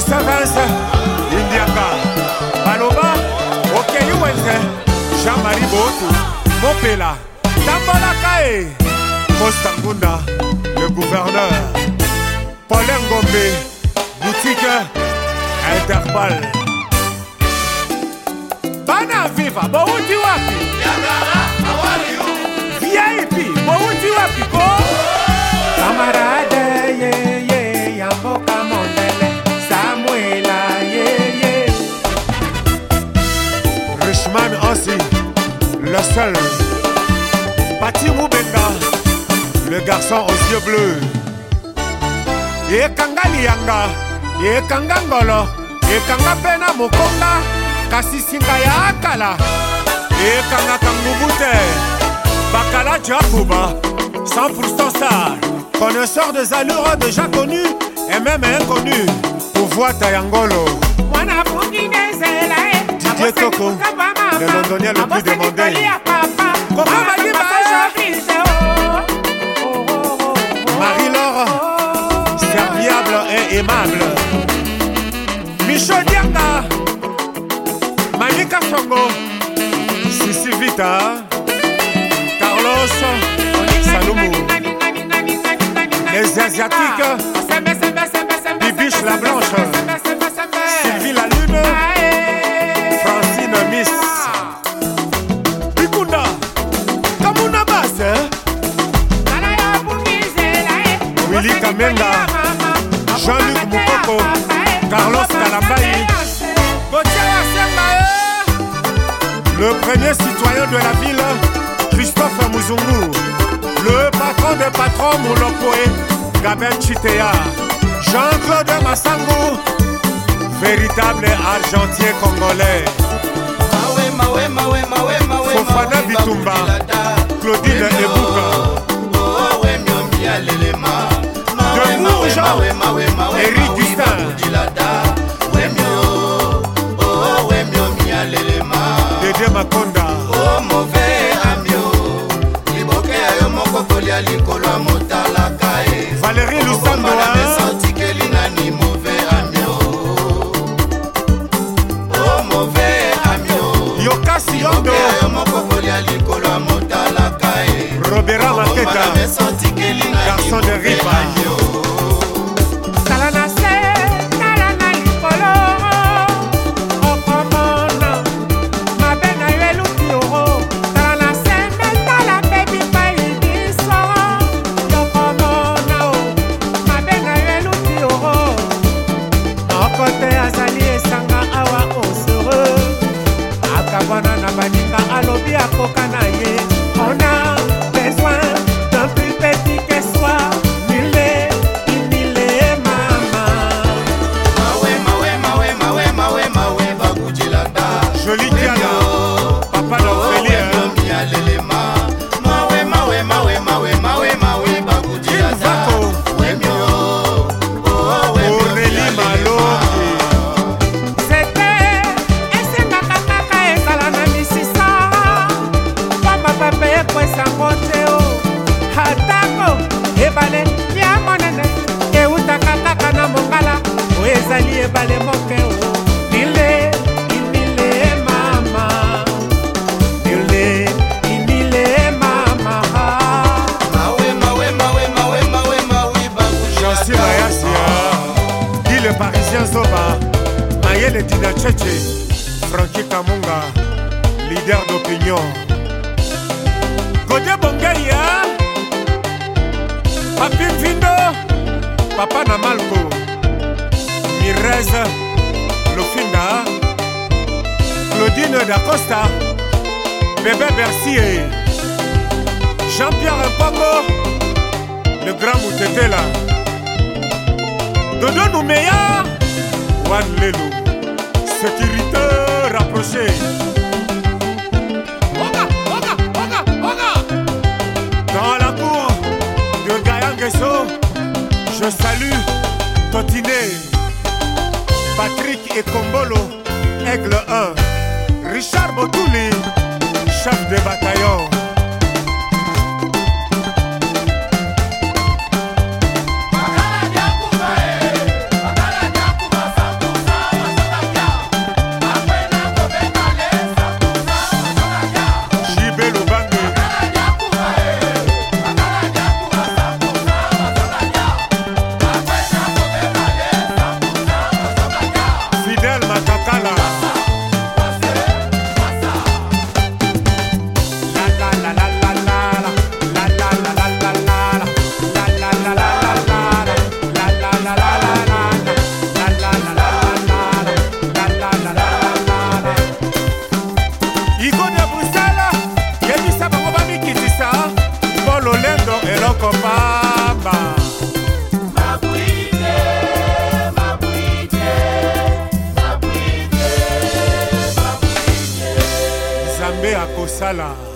sisa vance indiaka baloba okeyi wenze jean-marie bootu mopela tambolaka e kostangunda le gouverneur polin ngombe boutique interpal bana viva bowuti wapi Montréal. Pati Moubenga, le garçon aux yeux bleus. yekanga liyanga yekanga ngolo yekanga mpe na mokonga kasi singa ya akala eyekangaka ngubu te bakala jakuba 100% star connaisseur des allures déjà connu et même inconnu pouvoita ya ngolo didier toko le londonien le plus demandé Oh, oh, oh, Marie-Laure, serviable et aimable. Michel Dianga, Manika Songo, Sissi Vita, Carlos, Salomon. Les Asiatiques, Bibiche la Blanche, Sylvie la Lune. wili kamenga jean-luc mukoko carlos kalambai le premier citoyen de la ville christophe muzungu le patron des patrons molopoe gabin chitea jean-claude masangu véritable argentier congolais fofana bitumba claudine ebuka eric gustin oh, oh, dede makonda oh, kolia likolo amotalaka e valérie lusandoaesantikeli nani move amio o move amio yokasi yondo ebale ebale moke le parisien zoba mayele dina cheche franki kamunga leader d'opinion godie bongeya papi vindo papa na malko mirez lofinga claudine dacosta bebe bercier jean-pierre mpongo le grand moutetela dodo numeya wan lelo sécurité rapprochée oga, oga, oga, Dans la cour de Gayangeso, je salue Totiné, Patrick et Combolo, Aigle 1, Richard Botouli, chef de bataillon. ekosala